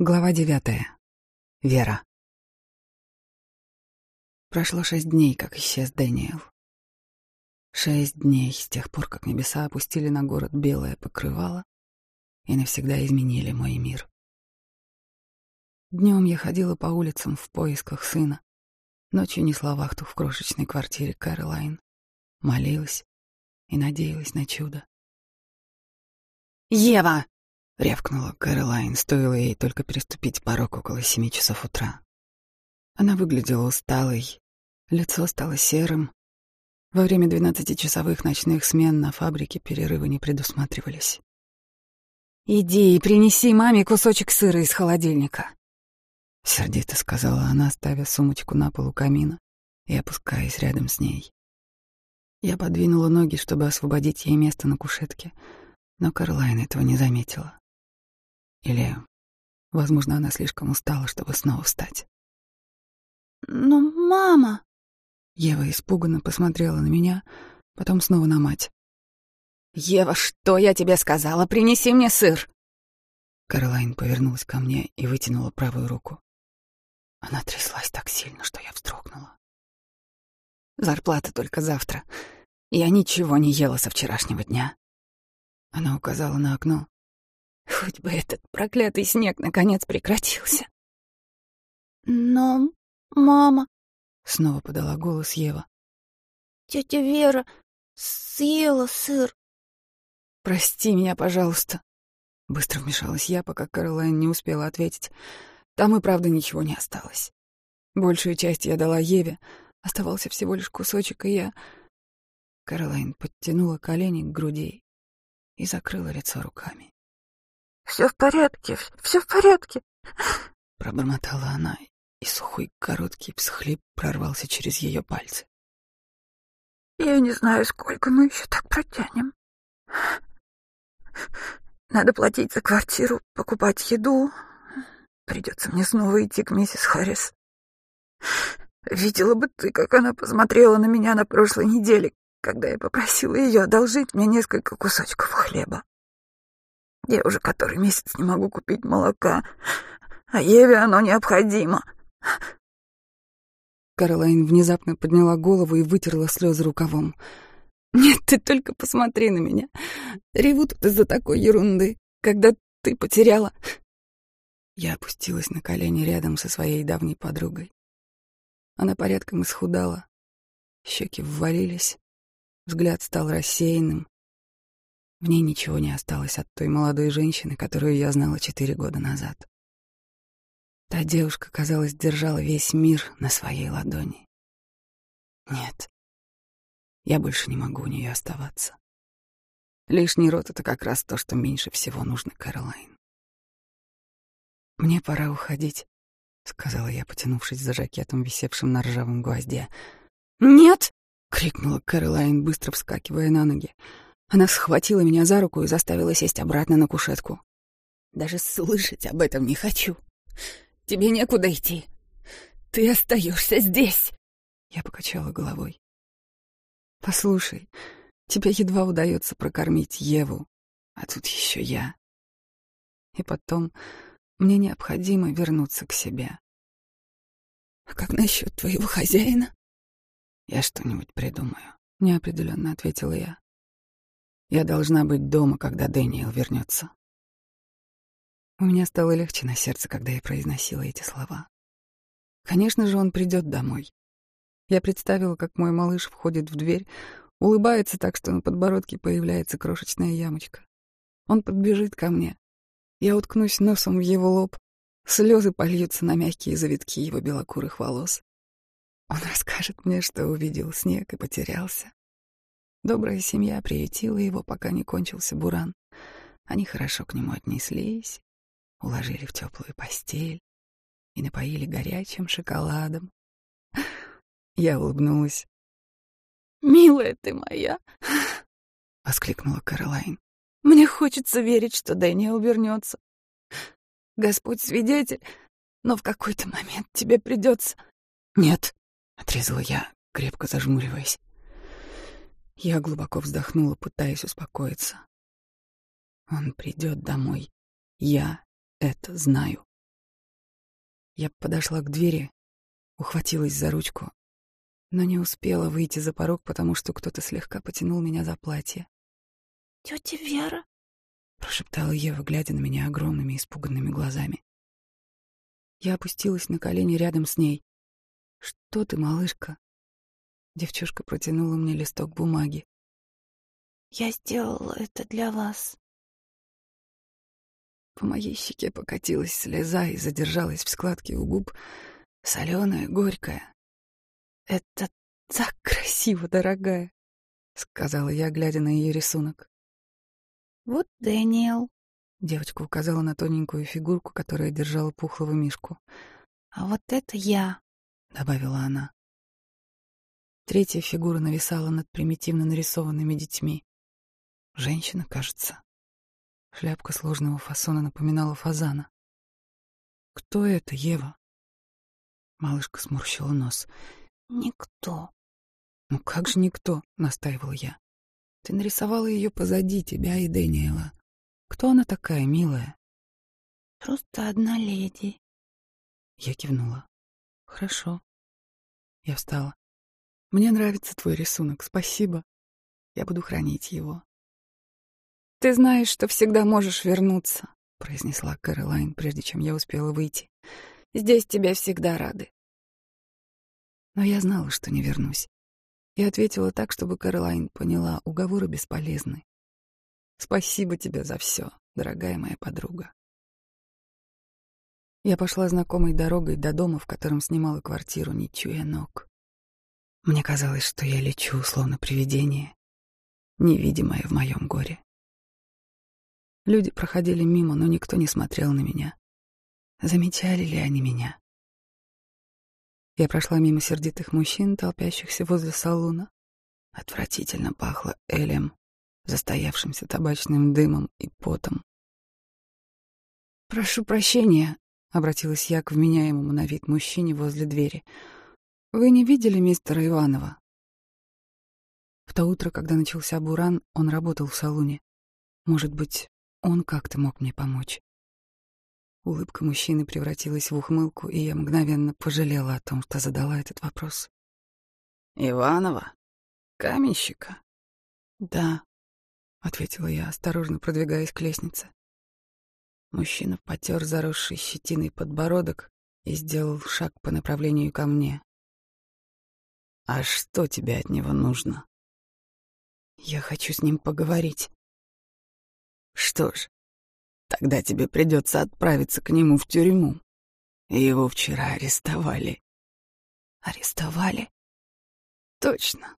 Глава девятая. Вера. Прошло шесть дней, как исчез Дэниел. Шесть дней с тех пор, как небеса опустили на город белое покрывало и навсегда изменили мой мир. Днем я ходила по улицам в поисках сына, ночью несла вахту в крошечной квартире Кэролайн, молилась и надеялась на чудо. «Ева!» — рявкнула Кэролайн, стоило ей только переступить порог около семи часов утра. Она выглядела усталой, лицо стало серым. Во время двенадцатичасовых ночных смен на фабрике перерывы не предусматривались. «Иди и принеси маме кусочек сыра из холодильника», — сердито сказала она, ставя сумочку на полу камина и опускаясь рядом с ней. Я подвинула ноги, чтобы освободить ей место на кушетке, но Карлайн этого не заметила. Или, возможно, она слишком устала, чтобы снова встать. «Но мама...» Ева испуганно посмотрела на меня, потом снова на мать. «Ева, что я тебе сказала? Принеси мне сыр!» Каролайн повернулась ко мне и вытянула правую руку. Она тряслась так сильно, что я вздрогнула. «Зарплата только завтра. Я ничего не ела со вчерашнего дня». Она указала на окно, Хоть бы этот проклятый снег наконец прекратился. Но мама... Снова подала голос Ева. Тетя Вера съела сыр. Прости меня, пожалуйста. Быстро вмешалась я, пока Каролайн не успела ответить. Там и правда ничего не осталось. Большую часть я дала Еве. Оставался всего лишь кусочек, и я... Каролайн подтянула колени к груди и закрыла лицо руками. Все в порядке, все в порядке. Пробормотала она, и сухой короткий всхлип прорвался через ее пальцы. Я не знаю, сколько мы еще так протянем. Надо платить за квартиру, покупать еду. Придется мне снова идти к миссис Харрис. Видела бы ты, как она посмотрела на меня на прошлой неделе, когда я попросила ее одолжить мне несколько кусочков хлеба. Я уже который месяц не могу купить молока, а Еве оно необходимо. Каролайн внезапно подняла голову и вытерла слезы рукавом. «Нет, ты только посмотри на меня. Реву тут из-за такой ерунды, когда ты потеряла...» Я опустилась на колени рядом со своей давней подругой. Она порядком исхудала, щеки ввалились, взгляд стал рассеянным, в ней ничего не осталось от той молодой женщины, которую я знала четыре года назад. Та девушка, казалось, держала весь мир на своей ладони. Нет, я больше не могу у нее оставаться. Лишний рот — это как раз то, что меньше всего нужно Кэролайн. «Мне пора уходить», — сказала я, потянувшись за жакетом, висевшим на ржавом гвозде. «Нет!» — крикнула Кэролайн, быстро вскакивая на ноги. Она схватила меня за руку и заставила сесть обратно на кушетку. «Даже слышать об этом не хочу. Тебе некуда идти. Ты остаешься здесь!» Я покачала головой. «Послушай, тебе едва удается прокормить Еву, а тут еще я. И потом мне необходимо вернуться к себе». «А как насчет твоего хозяина?» «Я что-нибудь придумаю», — неопределенно ответила я. Я должна быть дома, когда Дэниел вернется. У меня стало легче на сердце, когда я произносила эти слова. Конечно же, он придет домой. Я представила, как мой малыш входит в дверь, улыбается так, что на подбородке появляется крошечная ямочка. Он подбежит ко мне. Я уткнусь носом в его лоб, слезы польются на мягкие завитки его белокурых волос. Он расскажет мне, что увидел снег и потерялся. Добрая семья приютила его, пока не кончился буран. Они хорошо к нему отнеслись, уложили в теплую постель и напоили горячим шоколадом. Я улыбнулась. «Милая ты моя!» — воскликнула Каролайн. «Мне хочется верить, что Дэниел вернется. Господь свидетель, но в какой-то момент тебе придется...» «Нет», — отрезала я, крепко зажмуриваясь. Я глубоко вздохнула, пытаясь успокоиться. Он придет домой. Я это знаю. Я подошла к двери, ухватилась за ручку, но не успела выйти за порог, потому что кто-то слегка потянул меня за платье. «Тетя Вера?» — прошептала Ева, глядя на меня огромными испуганными глазами. Я опустилась на колени рядом с ней. «Что ты, малышка?» Девчушка протянула мне листок бумаги. «Я сделала это для вас». По моей щеке покатилась слеза и задержалась в складке у губ, соленая, горькая. «Это так красиво, дорогая», — сказала я, глядя на ее рисунок. «Вот Дэниел», — девочка указала на тоненькую фигурку, которая держала пухлого мишку. «А вот это я», — добавила она. Третья фигура нависала над примитивно нарисованными детьми. Женщина, кажется. Шляпка сложного фасона напоминала фазана. «Кто это, Ева?» Малышка сморщила нос. «Никто». «Ну как же никто?» — настаивал я. «Ты нарисовала ее позади тебя и Дэниела. Кто она такая, милая?» «Просто одна леди». Я кивнула. «Хорошо». Я встала. «Мне нравится твой рисунок, спасибо. Я буду хранить его. «Ты знаешь, что всегда можешь вернуться», — произнесла Кэролайн, прежде чем я успела выйти. «Здесь тебя всегда рады». Но я знала, что не вернусь. И ответила так, чтобы Кэролайн поняла, уговоры бесполезны. «Спасибо тебе за все, дорогая моя подруга». Я пошла знакомой дорогой до дома, в котором снимала квартиру, не чуя ног. Мне казалось, что я лечу, словно привидение, невидимое в моем горе. Люди проходили мимо, но никто не смотрел на меня. Замечали ли они меня? Я прошла мимо сердитых мужчин, толпящихся возле салуна. Отвратительно пахло элем, застоявшимся табачным дымом и потом. «Прошу прощения», — обратилась я к вменяемому на вид мужчине возле двери. «Вы не видели мистера Иванова?» В то утро, когда начался буран, он работал в салуне. Может быть, он как-то мог мне помочь. Улыбка мужчины превратилась в ухмылку, и я мгновенно пожалела о том, что задала этот вопрос. «Иванова? Каменщика?» «Да», — ответила я, осторожно продвигаясь к лестнице. Мужчина потер заросший щетиной подбородок и сделал шаг по направлению ко мне. «А что тебе от него нужно?» «Я хочу с ним поговорить». Что ж, тогда тебе придется отправиться к нему в тюрьму. Его вчера арестовали. Арестовали? Точно.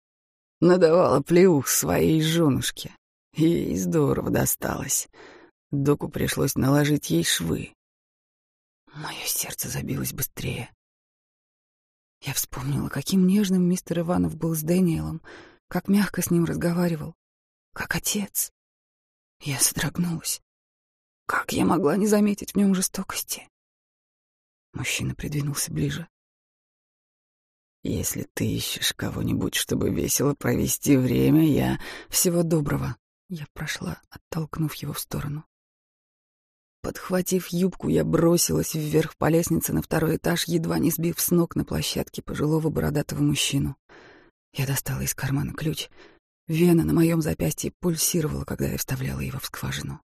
Надавала плеух своей женушке. Ей здорово досталось. Доку пришлось наложить ей швы. Мое сердце забилось быстрее. Я вспомнила, каким нежным мистер Иванов был с Дэниелом, как мягко с ним разговаривал, как отец. Я содрогнулась. Как я могла не заметить в нем жестокости? Мужчина придвинулся ближе. «Если ты ищешь кого-нибудь, чтобы весело провести время, я...» «Всего доброго!» Я прошла, оттолкнув его в сторону. Подхватив юбку, я бросилась вверх по лестнице на второй этаж, едва не сбив с ног на площадке пожилого бородатого мужчину. Я достала из кармана ключ, Вена на моем запястье пульсировала, когда я вставляла его в скважину.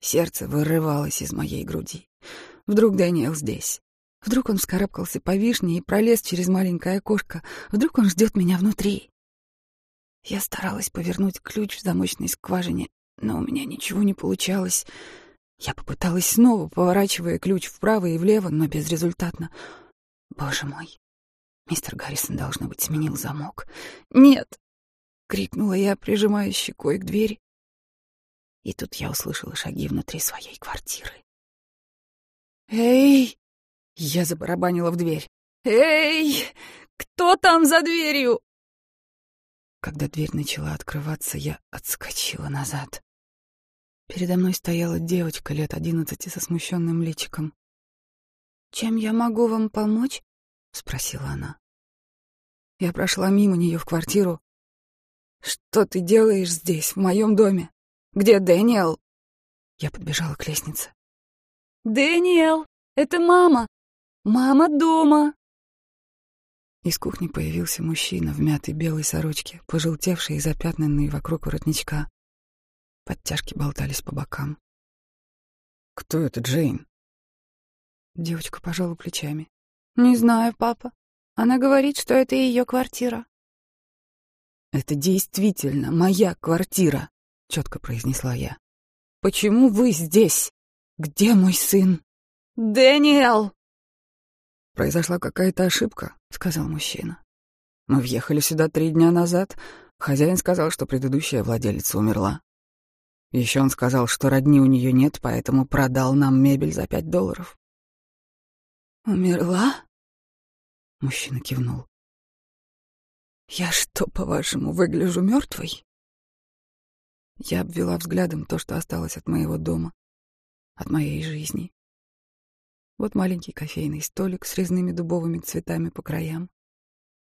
Сердце вырывалось из моей груди. Вдруг Дэниел здесь. Вдруг он вскарабкался по вишне и пролез через маленькое окошко. Вдруг он ждет меня внутри. Я старалась повернуть ключ в замочной скважине, но у меня ничего не получалось. Я попыталась снова, поворачивая ключ вправо и влево, но безрезультатно. Боже мой, мистер Гаррисон, должно быть, сменил замок. Нет, — крикнула я, прижимая щекой к двери. И тут я услышала шаги внутри своей квартиры. «Эй!» — я забарабанила в дверь. «Эй! Кто там за дверью?» Когда дверь начала открываться, я отскочила назад. Передо мной стояла девочка лет одиннадцати со смущенным личиком. «Чем я могу вам помочь?» — спросила она. Я прошла мимо нее в квартиру, «Что ты делаешь здесь, в моем доме? Где Дэниел?» Я подбежала к лестнице. «Дэниел, это мама! Мама дома!» Из кухни появился мужчина в мятой белой сорочке, пожелтевший и запятнанный вокруг воротничка. Подтяжки болтались по бокам. «Кто это, Джейн?» Девочка пожала плечами. «Не знаю, папа. Она говорит, что это ее квартира». «Это действительно моя квартира», — четко произнесла я. «Почему вы здесь? Где мой сын?» «Дэниел!» «Произошла какая-то ошибка», — сказал мужчина. «Мы въехали сюда три дня назад. Хозяин сказал, что предыдущая владелица умерла. Еще он сказал, что родни у нее нет, поэтому продал нам мебель за пять долларов». «Умерла?» Мужчина кивнул. «Я что, по-вашему, выгляжу мертвой?» Я обвела взглядом то, что осталось от моего дома, от моей жизни. Вот маленький кофейный столик с резными дубовыми цветами по краям.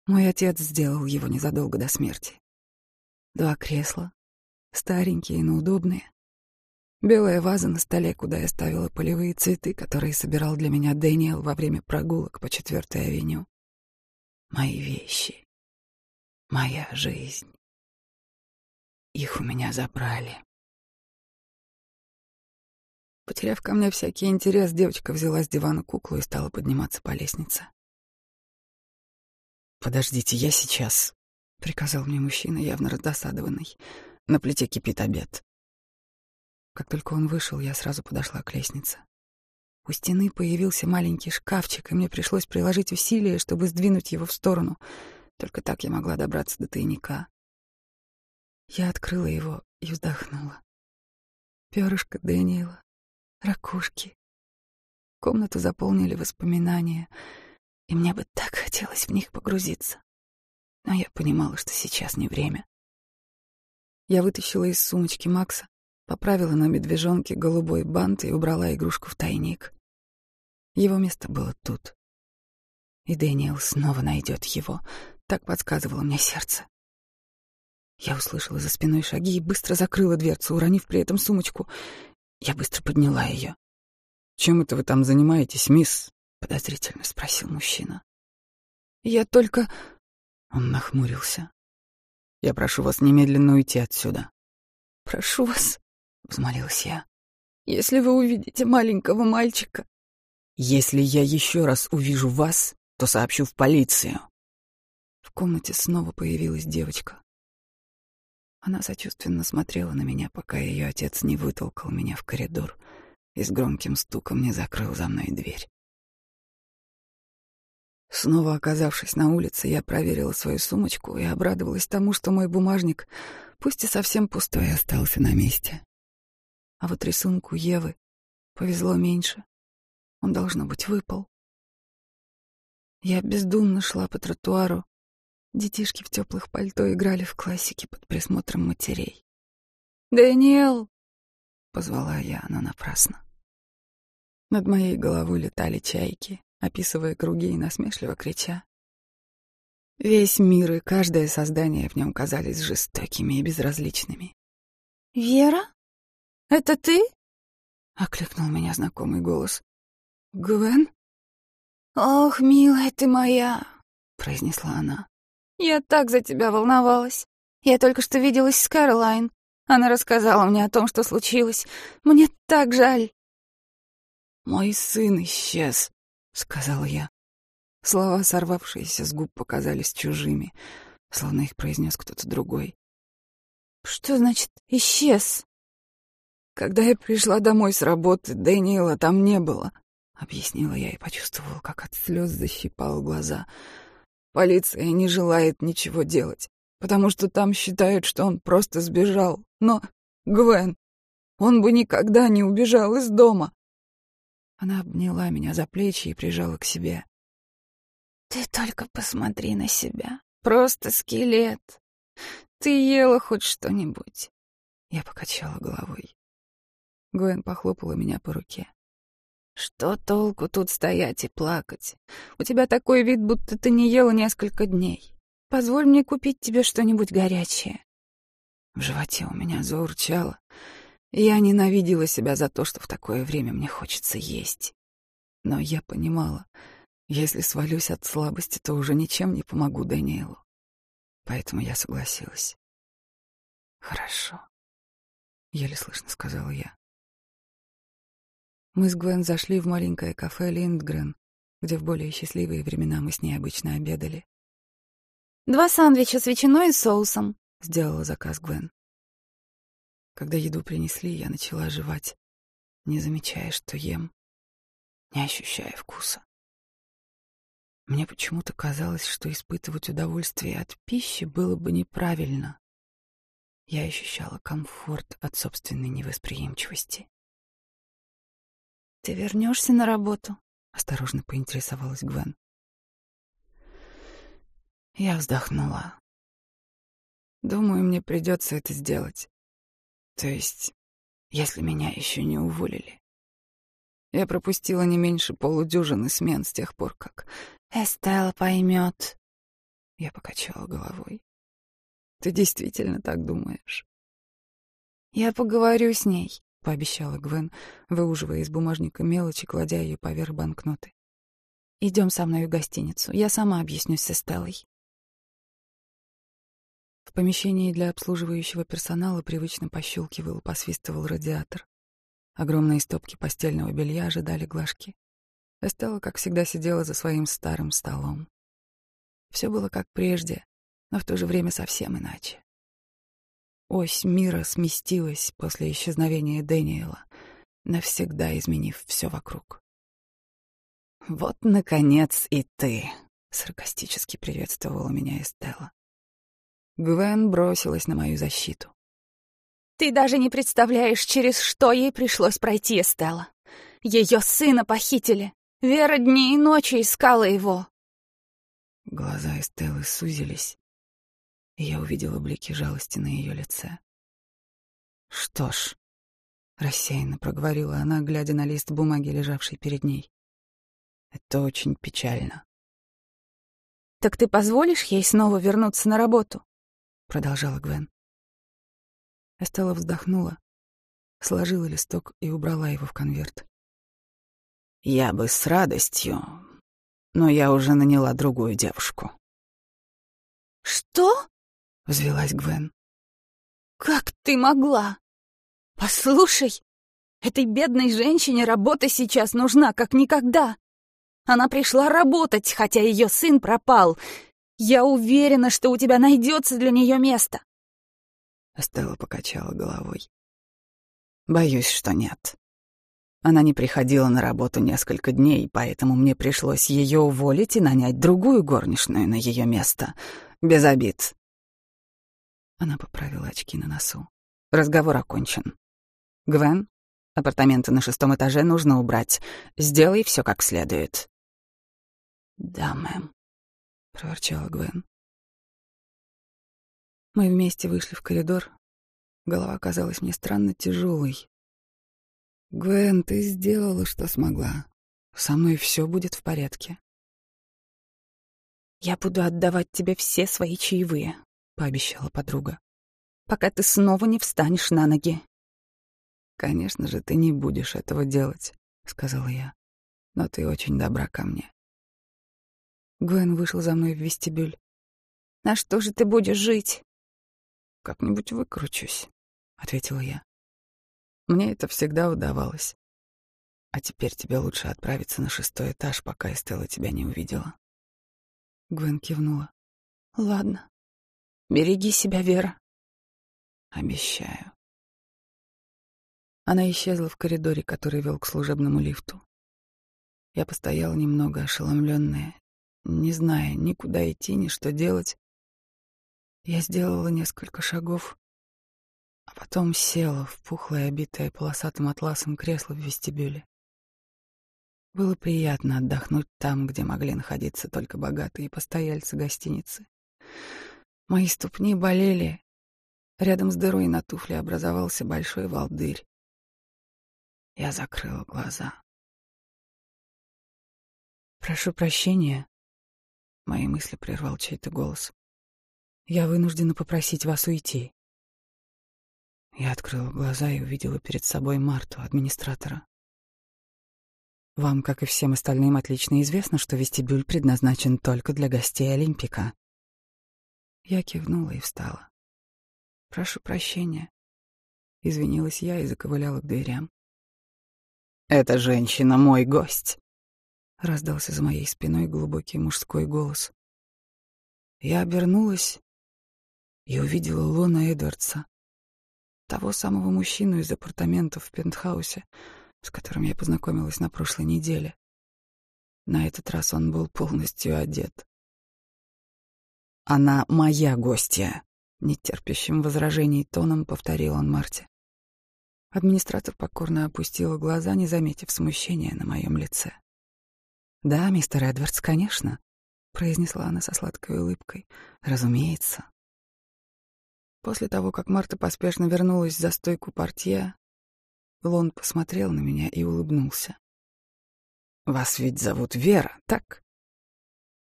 Мой отец сделал его незадолго до смерти. Два кресла, старенькие, но удобные. Белая ваза на столе, куда я ставила полевые цветы, которые собирал для меня Дэниел во время прогулок по четвертой авеню. Мои вещи. Моя жизнь. Их у меня забрали. Потеряв ко мне всякий интерес, девочка взяла с дивана куклу и стала подниматься по лестнице. «Подождите, я сейчас», — приказал мне мужчина, явно раздосадованный. «На плите кипит обед». Как только он вышел, я сразу подошла к лестнице. У стены появился маленький шкафчик, и мне пришлось приложить усилия, чтобы сдвинуть его в сторону. Только так я могла добраться до тайника. Я открыла его и вздохнула. Перышко Дэниела, ракушки. Комнату заполнили воспоминания, и мне бы так хотелось в них погрузиться. Но я понимала, что сейчас не время. Я вытащила из сумочки Макса поправила на медвежонке голубой бант и убрала игрушку в тайник. Его место было тут. И Дэниел снова найдет его, так подсказывало мне сердце. Я услышала за спиной шаги и быстро закрыла дверцу, уронив при этом сумочку. Я быстро подняла ее. «Чем это вы там занимаетесь, мисс?» — подозрительно спросил мужчина. «Я только...» Он нахмурился. «Я прошу вас немедленно уйти отсюда». «Прошу вас», — взмолилась я. «Если вы увидите маленького мальчика...» «Если я еще раз увижу вас, то сообщу в полицию». В комнате снова появилась девочка. Она сочувственно смотрела на меня, пока ее отец не вытолкал меня в коридор и с громким стуком не закрыл за мной дверь. Снова оказавшись на улице, я проверила свою сумочку и обрадовалась тому, что мой бумажник, пусть и совсем пустой, остался на месте. А вот рисунку Евы повезло меньше. Он, должно быть, выпал. Я бездумно шла по тротуару. Детишки в теплых пальто играли в классике под присмотром матерей. «Дэниел!» — позвала я, но напрасно. Над моей головой летали чайки, описывая круги и насмешливо крича. Весь мир и каждое создание в нем казались жестокими и безразличными. «Вера?» «Это ты?» — окликнул меня знакомый голос. «Гвен?» «Ох, милая ты моя!» — произнесла она. «Я так за тебя волновалась. Я только что виделась с Кэролайн. Она рассказала мне о том, что случилось. Мне так жаль». «Мой сын исчез», — сказала я. Слова, сорвавшиеся с губ, показались чужими, словно их произнес кто-то другой. «Что значит «исчез»?» Когда я пришла домой с работы, Дэниела там не было, объяснила я и почувствовала, как от слез защипал глаза. Полиция не желает ничего делать, потому что там считают, что он просто сбежал. Но, Гвен, он бы никогда не убежал из дома. Она обняла меня за плечи и прижала к себе. Ты только посмотри на себя. Просто скелет. Ты ела хоть что-нибудь? Я покачала головой. Гвен похлопала меня по руке. «Что толку тут стоять и плакать? У тебя такой вид, будто ты не ела несколько дней. Позволь мне купить тебе что-нибудь горячее». В животе у меня заурчало. Я ненавидела себя за то, что в такое время мне хочется есть. Но я понимала, Если свалюсь от слабости, то уже ничем не помогу Дэниелу. Поэтому я согласилась. «Хорошо», — еле слышно сказала я. Мы с Гвен зашли в маленькое кафе «Линдгрен», где в более счастливые времена мы с ней обычно обедали. «Два сандвича с ветчиной и соусом», — сделала заказ Гвен. Когда еду принесли, я начала жевать, не замечая, что ем, не ощущая вкуса. Мне почему-то казалось, что испытывать удовольствие от пищи было бы неправильно. Я ощущала комфорт от собственной невосприимчивости. «Ты вернешься на работу?» — осторожно поинтересовалась Гвен. Я вздохнула. Думаю, мне придется это сделать. То есть, если меня еще не уволили. Я пропустила не меньше полудюжины смен с тех пор, как... Эстелла поймет. Я покачала головой. Ты действительно так думаешь? Я поговорю с ней, пообещала Гвен, выуживая из бумажника мелочи, кладя ее поверх банкноты. Идем со мной в гостиницу. Я сама объяснюсь с Эстеллой. В помещении для обслуживающего персонала привычно пощелкивал, посвистывал радиатор. Огромные стопки постельного белья ожидали глажки. Эстелла, как всегда, сидела за своим старым столом. Все было как прежде, но в то же время совсем иначе. Ось мира сместилась после исчезновения Дэниела, навсегда изменив все вокруг. «Вот, наконец, и ты!» — саркастически приветствовала меня Эстелла. Гвен бросилась на мою защиту. «Ты даже не представляешь, через что ей пришлось пройти, Эстелла. Ее сына похитили. Вера дни и ночи искала его». Глаза Эстеллы сузились, и я увидела блики жалости на ее лице. «Что ж», — рассеянно проговорила она, глядя на лист бумаги, лежавший перед ней. «Это очень печально». «Так ты позволишь ей снова вернуться на работу?» Продолжала Гвен. Эстелла вздохнула, сложила листок и убрала его в конверт. Я бы с радостью, но я уже наняла другую девушку. Что? взвилась Гвен. Как ты могла? Послушай, этой бедной женщине работа сейчас нужна как никогда. Она пришла работать, хотя ее сын пропал, я уверена, что у тебя найдется для нее место. Стелла покачала головой. Боюсь, что нет. Она не приходила на работу несколько дней, поэтому мне пришлось ее уволить и нанять другую горничную на ее место. Без обид. Она поправила очки на носу. Разговор окончен. Гвен, апартаменты на шестом этаже нужно убрать. Сделай все как следует. Да, мэм. — проворчала Гвен. Мы вместе вышли в коридор. Голова казалась мне странно тяжелой. «Гвен, ты сделала, что смогла. Со мной все будет в порядке». «Я буду отдавать тебе все свои чаевые», — пообещала подруга, «пока ты снова не встанешь на ноги». «Конечно же, ты не будешь этого делать», — сказала я. «Но ты очень добра ко мне. Гвен вышел за мной в вестибюль. «На что же ты будешь жить?» «Как-нибудь выкручусь», — ответила я. «Мне это всегда удавалось. А теперь тебе лучше отправиться на шестой этаж, пока Эстелла тебя не увидела». Гвен кивнула. «Ладно. Береги себя, Вера». «Обещаю». Она исчезла в коридоре, который вел к служебному лифту. Я постояла немного ошеломленная, не зная ни куда идти, ни что делать. Я сделала несколько шагов, а потом села в пухлое, обитое полосатым атласом кресло в вестибюле. Было приятно отдохнуть там, где могли находиться только богатые постояльцы гостиницы. Мои ступни болели. Рядом с дырой на туфле образовался большой волдырь. Я закрыла глаза. «Прошу прощения», Мои мысли прервал чей-то голос. «Я вынуждена попросить вас уйти». Я открыла глаза и увидела перед собой Марту, администратора. Вам, как и всем остальным, отлично известно, что вестибюль предназначен только для гостей Олимпика. Я кивнула и встала. Прошу прощения. Извинилась я и заковыляла к дверям. «Эта женщина мой гость», — раздался за моей спиной глубокий мужской голос. Я обернулась и увидела Лона Эдвардса, того самого мужчину из апартаментов в пентхаусе, с которым я познакомилась на прошлой неделе. На этот раз он был полностью одет. «Она моя гостья», — нетерпящим возражений тоном повторил он Марте. Администратор покорно опустила глаза, не заметив смущения на моем лице. «Да, мистер Эдвардс, конечно», — произнесла она со сладкой улыбкой. «Разумеется». После того, как Марта поспешно вернулась за стойку портье, Лон посмотрел на меня и улыбнулся. «Вас ведь зовут Вера, так?»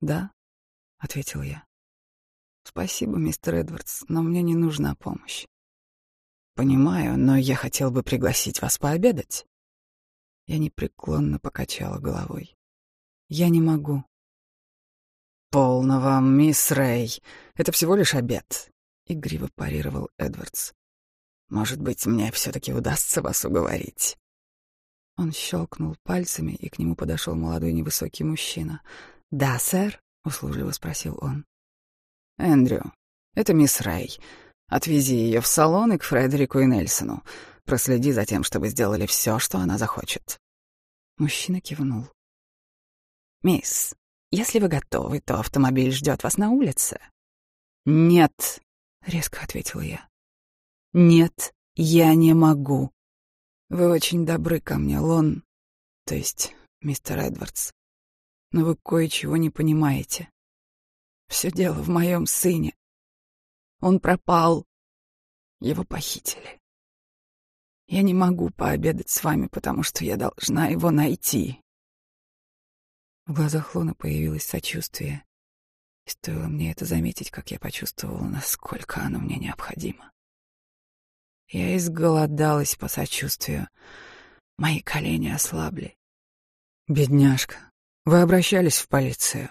«Да», — ответил я. «Спасибо, мистер Эдвардс, но мне не нужна помощь». «Понимаю, но я хотел бы пригласить вас пообедать». Я непреклонно покачала головой. «Я не могу». «Полно вам, мисс Рэй. Это всего лишь обед», — игриво парировал Эдвардс. Может быть, мне все-таки удастся вас уговорить. Он щелкнул пальцами, и к нему подошел молодой невысокий мужчина. «Да, сэр?» — услужливо спросил он. «Эндрю, это мисс Рэй. Отвези ее в салон и к Фредерику и Нельсону. Проследи за тем, чтобы сделали все, что она захочет». Мужчина кивнул. «Мисс, если вы готовы, то автомобиль ждет вас на улице». «Нет», — резко ответила я. Нет, я не могу. Вы очень добры ко мне, Лон, то есть мистер Эдвардс. Но вы кое-чего не понимаете. Все дело в моем сыне. Он пропал. Его похитили. Я не могу пообедать с вами, потому что я должна его найти. В глазах Лона появилось сочувствие. И стоило мне это заметить, как я почувствовала, насколько оно мне необходимо. Я изголодалась по сочувствию. Мои колени ослабли. «Бедняжка, вы обращались в полицию?»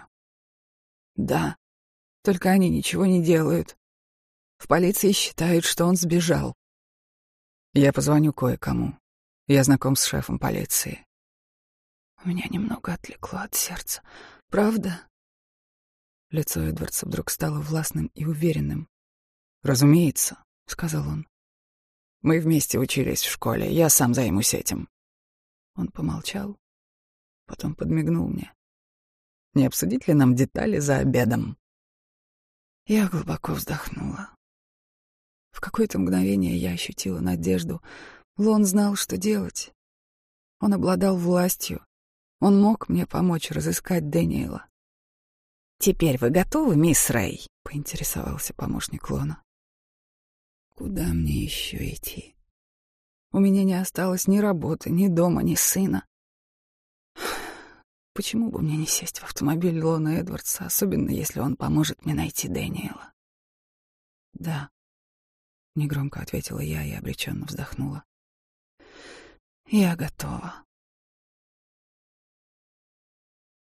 «Да, только они ничего не делают. В полиции считают, что он сбежал». «Я позвоню кое-кому. Я знаком с шефом полиции». У меня немного отвлекло от сердца. «Правда?» Лицо Эдвардса вдруг стало властным и уверенным. «Разумеется», — сказал он. Мы вместе учились в школе, я сам займусь этим. Он помолчал, потом подмигнул мне. Не обсудить ли нам детали за обедом? Я глубоко вздохнула. В какое-то мгновение я ощутила надежду. Лон знал, что делать. Он обладал властью. Он мог мне помочь разыскать Дэниела. «Теперь вы готовы, мисс Рэй?» — поинтересовался помощник Лона. Куда мне еще идти? У меня не осталось ни работы, ни дома, ни сына. Почему бы мне не сесть в автомобиль Лона Эдвардса, особенно если он поможет мне найти Дэниела? Да, негромко ответила я и обреченно вздохнула. Я готова.